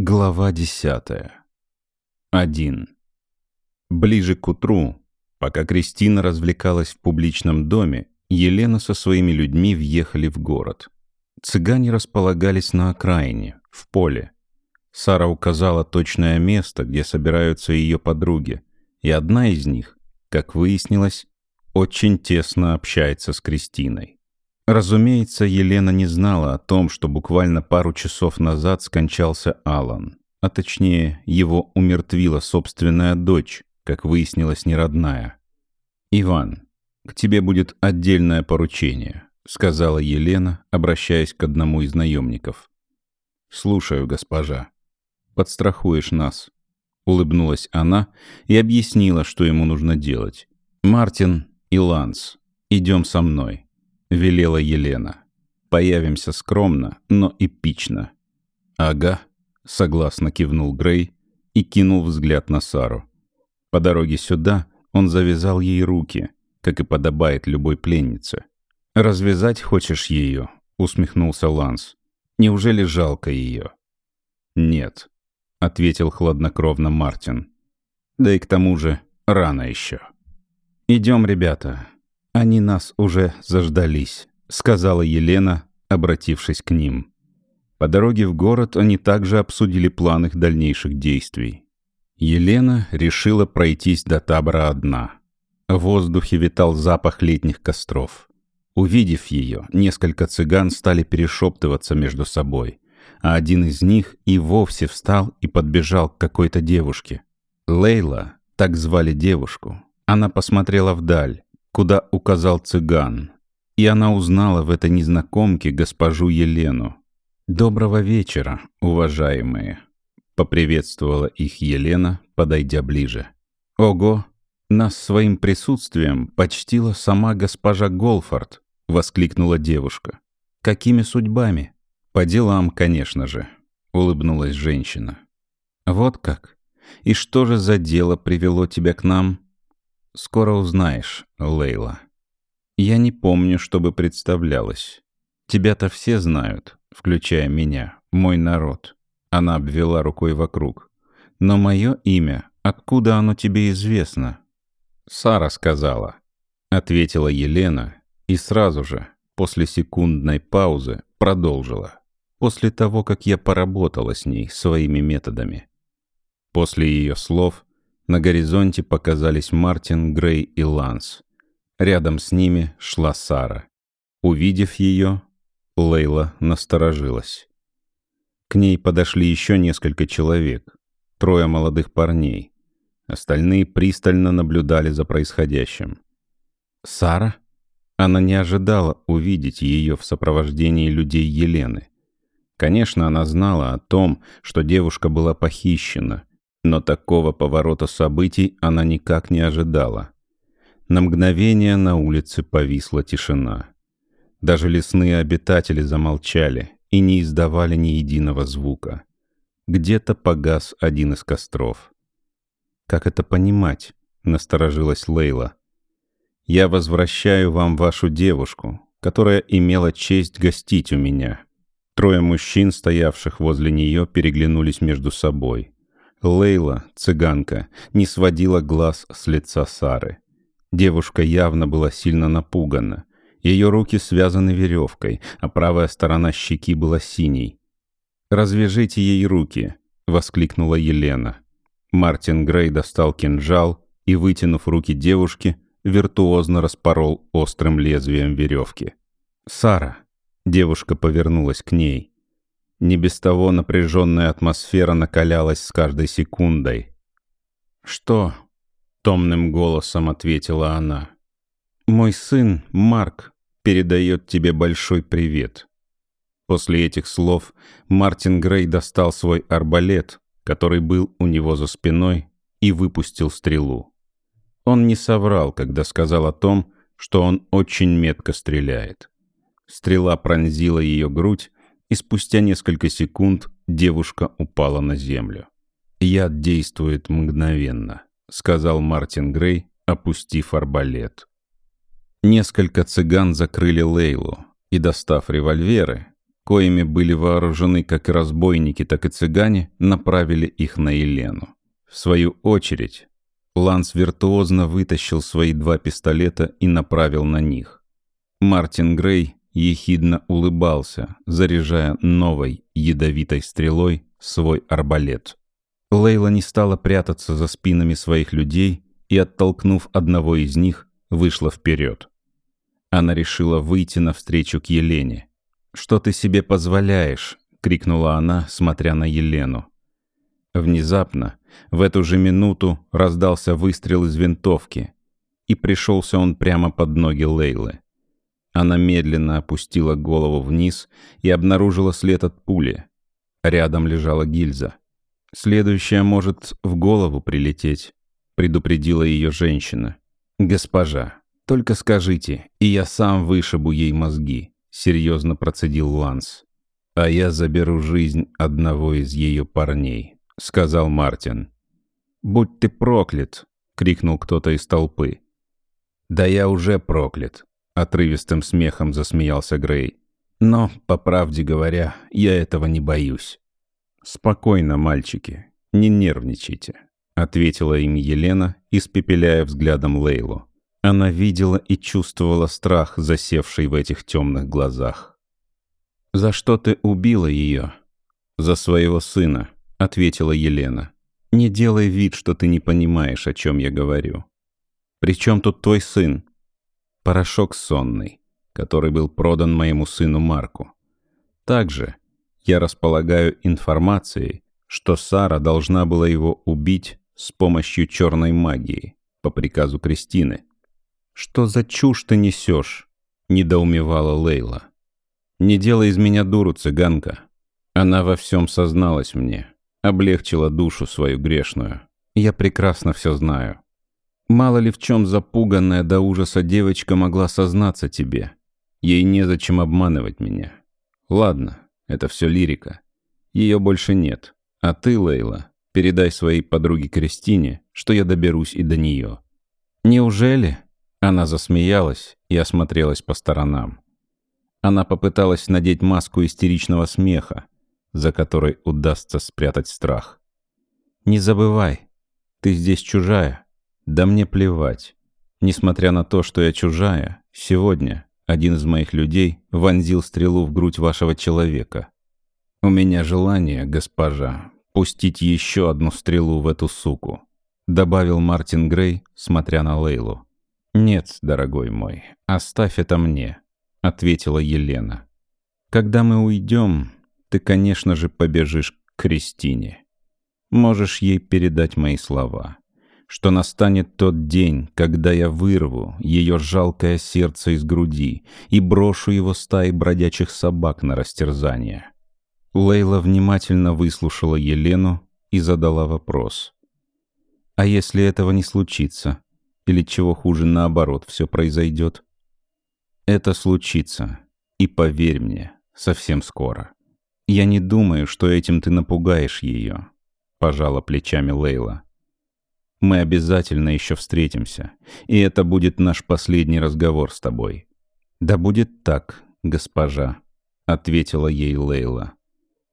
Глава десятая. Один. Ближе к утру, пока Кристина развлекалась в публичном доме, Елена со своими людьми въехали в город. Цыгане располагались на окраине, в поле. Сара указала точное место, где собираются ее подруги, и одна из них, как выяснилось, очень тесно общается с Кристиной. Разумеется, Елена не знала о том, что буквально пару часов назад скончался Алан, а точнее, его умертвила собственная дочь, как выяснилось, неродная. «Иван, к тебе будет отдельное поручение», — сказала Елена, обращаясь к одному из наемников. «Слушаю, госпожа. Подстрахуешь нас», — улыбнулась она и объяснила, что ему нужно делать. «Мартин и Ланс, идем со мной». — велела Елена. «Появимся скромно, но эпично». «Ага», — согласно кивнул Грей и кинул взгляд на Сару. По дороге сюда он завязал ей руки, как и подобает любой пленнице. «Развязать хочешь ее?» — усмехнулся Ланс. «Неужели жалко ее?» «Нет», — ответил хладнокровно Мартин. «Да и к тому же рано еще». «Идем, ребята», «Они нас уже заждались», — сказала Елена, обратившись к ним. По дороге в город они также обсудили план их дальнейших действий. Елена решила пройтись до табора одна. В воздухе витал запах летних костров. Увидев ее, несколько цыган стали перешептываться между собой, а один из них и вовсе встал и подбежал к какой-то девушке. Лейла, так звали девушку, она посмотрела вдаль, куда указал цыган, и она узнала в этой незнакомке госпожу Елену. «Доброго вечера, уважаемые!» — поприветствовала их Елена, подойдя ближе. «Ого! Нас своим присутствием почтила сама госпожа Голфорд!» — воскликнула девушка. «Какими судьбами?» «По делам, конечно же», — улыбнулась женщина. «Вот как? И что же за дело привело тебя к нам?» Скоро узнаешь, Лейла. Я не помню, чтобы представлялась. Тебя-то все знают, включая меня, мой народ. Она обвела рукой вокруг. Но мое имя, откуда оно тебе известно? Сара сказала. Ответила Елена и сразу же, после секундной паузы, продолжила. После того, как я поработала с ней своими методами. После ее слов на горизонте показались Мартин, Грей и Ланс. Рядом с ними шла Сара. Увидев ее, Лейла насторожилась. К ней подошли еще несколько человек, трое молодых парней. Остальные пристально наблюдали за происходящим. «Сара?» Она не ожидала увидеть ее в сопровождении людей Елены. Конечно, она знала о том, что девушка была похищена, но такого поворота событий она никак не ожидала. На мгновение на улице повисла тишина. Даже лесные обитатели замолчали и не издавали ни единого звука. Где-то погас один из костров. «Как это понимать?» — насторожилась Лейла. «Я возвращаю вам вашу девушку, которая имела честь гостить у меня». Трое мужчин, стоявших возле нее, переглянулись между собой. Лейла, цыганка, не сводила глаз с лица Сары. Девушка явно была сильно напугана. Ее руки связаны веревкой, а правая сторона щеки была синей. «Развяжите ей руки!» — воскликнула Елена. Мартин Грей достал кинжал и, вытянув руки девушки, виртуозно распорол острым лезвием веревки. «Сара!» — девушка повернулась к ней. Не без того напряженная атмосфера накалялась с каждой секундой. «Что?» — томным голосом ответила она. «Мой сын, Марк, передает тебе большой привет». После этих слов Мартин Грей достал свой арбалет, который был у него за спиной, и выпустил стрелу. Он не соврал, когда сказал о том, что он очень метко стреляет. Стрела пронзила ее грудь, и спустя несколько секунд девушка упала на землю. «Яд действует мгновенно», — сказал Мартин Грей, опустив арбалет. Несколько цыган закрыли Лейлу и, достав револьверы, коими были вооружены как разбойники, так и цыгане, направили их на Елену. В свою очередь, Ланс виртуозно вытащил свои два пистолета и направил на них. Мартин Грей ехидно улыбался, заряжая новой ядовитой стрелой свой арбалет. Лейла не стала прятаться за спинами своих людей и, оттолкнув одного из них, вышла вперед. Она решила выйти навстречу к Елене. «Что ты себе позволяешь?» — крикнула она, смотря на Елену. Внезапно, в эту же минуту, раздался выстрел из винтовки, и пришелся он прямо под ноги Лейлы. Она медленно опустила голову вниз и обнаружила след от пули. Рядом лежала гильза. «Следующая может в голову прилететь», — предупредила ее женщина. «Госпожа, только скажите, и я сам вышибу ей мозги», — серьезно процедил Ланс. «А я заберу жизнь одного из ее парней», — сказал Мартин. «Будь ты проклят!» — крикнул кто-то из толпы. «Да я уже проклят!» — отрывистым смехом засмеялся Грей. «Но, по правде говоря, я этого не боюсь». «Спокойно, мальчики, не нервничайте», — ответила им Елена, испепеляя взглядом Лейлу. Она видела и чувствовала страх, засевший в этих темных глазах. «За что ты убила ее?» «За своего сына», — ответила Елена. «Не делай вид, что ты не понимаешь, о чем я говорю. При чем тут твой сын?» «Порошок сонный, который был продан моему сыну Марку. Также я располагаю информацией, что Сара должна была его убить с помощью черной магии по приказу Кристины. «Что за чушь ты несешь?» — недоумевала Лейла. «Не делай из меня дуру, цыганка». Она во всем созналась мне, облегчила душу свою грешную. Я прекрасно все знаю. Мало ли в чем запуганная до ужаса девочка могла сознаться тебе. Ей незачем обманывать меня. Ладно, это все лирика. Ее больше нет. А ты, Лейла, передай своей подруге Кристине, что я доберусь и до нее. Неужели? Она засмеялась и осмотрелась по сторонам. Она попыталась надеть маску истеричного смеха, за которой удастся спрятать страх. «Не забывай, ты здесь чужая. Да мне плевать. Несмотря на то, что я чужая, сегодня один из моих людей вонзил стрелу в грудь вашего человека. У меня желание, госпожа, пустить еще одну стрелу в эту суку», — добавил Мартин Грей, смотря на Лейлу. «Нет, дорогой мой, оставь это мне», — ответила Елена. «Когда мы уйдем, ты, конечно же, побежишь к Кристине. Можешь ей передать мои слова что настанет тот день, когда я вырву ее жалкое сердце из груди и брошу его стаи бродячих собак на растерзание. Лейла внимательно выслушала Елену и задала вопрос. «А если этого не случится? Или чего хуже, наоборот, все произойдет?» «Это случится, и поверь мне, совсем скоро. Я не думаю, что этим ты напугаешь ее», — пожала плечами Лейла. Мы обязательно еще встретимся, и это будет наш последний разговор с тобой». «Да будет так, госпожа», — ответила ей Лейла.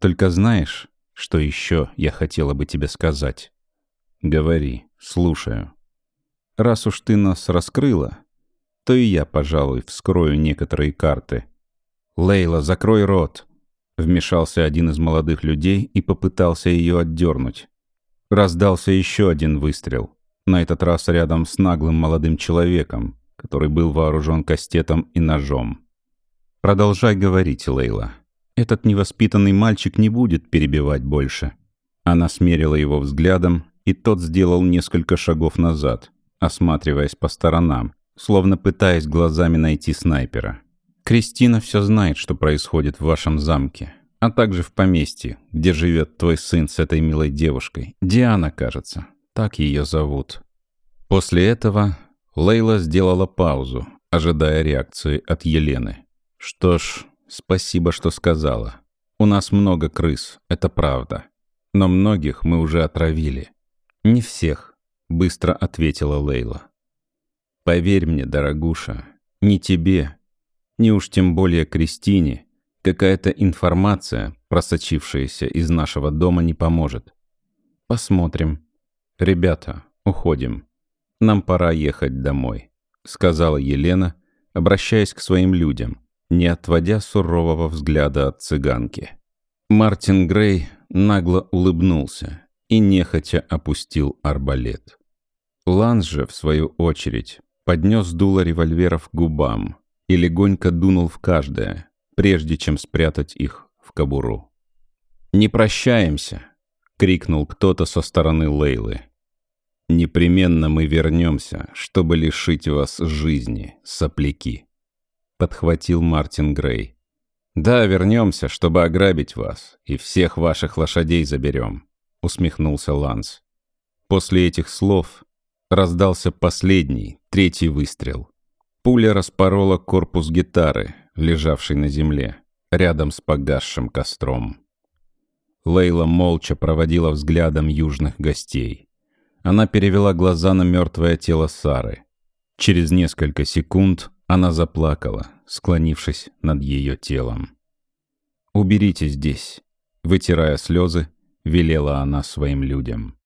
«Только знаешь, что еще я хотела бы тебе сказать?» «Говори, слушаю». «Раз уж ты нас раскрыла, то и я, пожалуй, вскрою некоторые карты». «Лейла, закрой рот!» Вмешался один из молодых людей и попытался ее отдернуть. Раздался еще один выстрел. На этот раз рядом с наглым молодым человеком, который был вооружен кастетом и ножом. «Продолжай говорить, Лейла. Этот невоспитанный мальчик не будет перебивать больше». Она смерила его взглядом, и тот сделал несколько шагов назад, осматриваясь по сторонам, словно пытаясь глазами найти снайпера. «Кристина все знает, что происходит в вашем замке а также в поместье, где живет твой сын с этой милой девушкой. Диана, кажется. Так ее зовут. После этого Лейла сделала паузу, ожидая реакции от Елены. Что ж, спасибо, что сказала. У нас много крыс, это правда. Но многих мы уже отравили. Не всех, быстро ответила Лейла. Поверь мне, дорогуша, ни тебе, ни уж тем более Кристине какая-то информация, просочившаяся из нашего дома, не поможет. Посмотрим. Ребята, уходим. Нам пора ехать домой, сказала Елена, обращаясь к своим людям, не отводя сурового взгляда от цыганки. Мартин Грей нагло улыбнулся и нехотя опустил арбалет. Ланс же, в свою очередь, поднес дуло револьверов к губам и легонько дунул в каждое, прежде чем спрятать их в кобуру. «Не прощаемся!» — крикнул кто-то со стороны Лейлы. «Непременно мы вернемся, чтобы лишить вас жизни, сопляки!» — подхватил Мартин Грей. «Да, вернемся, чтобы ограбить вас, и всех ваших лошадей заберем», — усмехнулся Ланс. После этих слов Раздался последний, третий выстрел. Пуля распорола корпус гитары, лежавшей на земле, рядом с погасшим костром. Лейла молча проводила взглядом южных гостей. Она перевела глаза на мертвое тело Сары. Через несколько секунд она заплакала, склонившись над ее телом. «Уберите здесь», — вытирая слезы, велела она своим людям.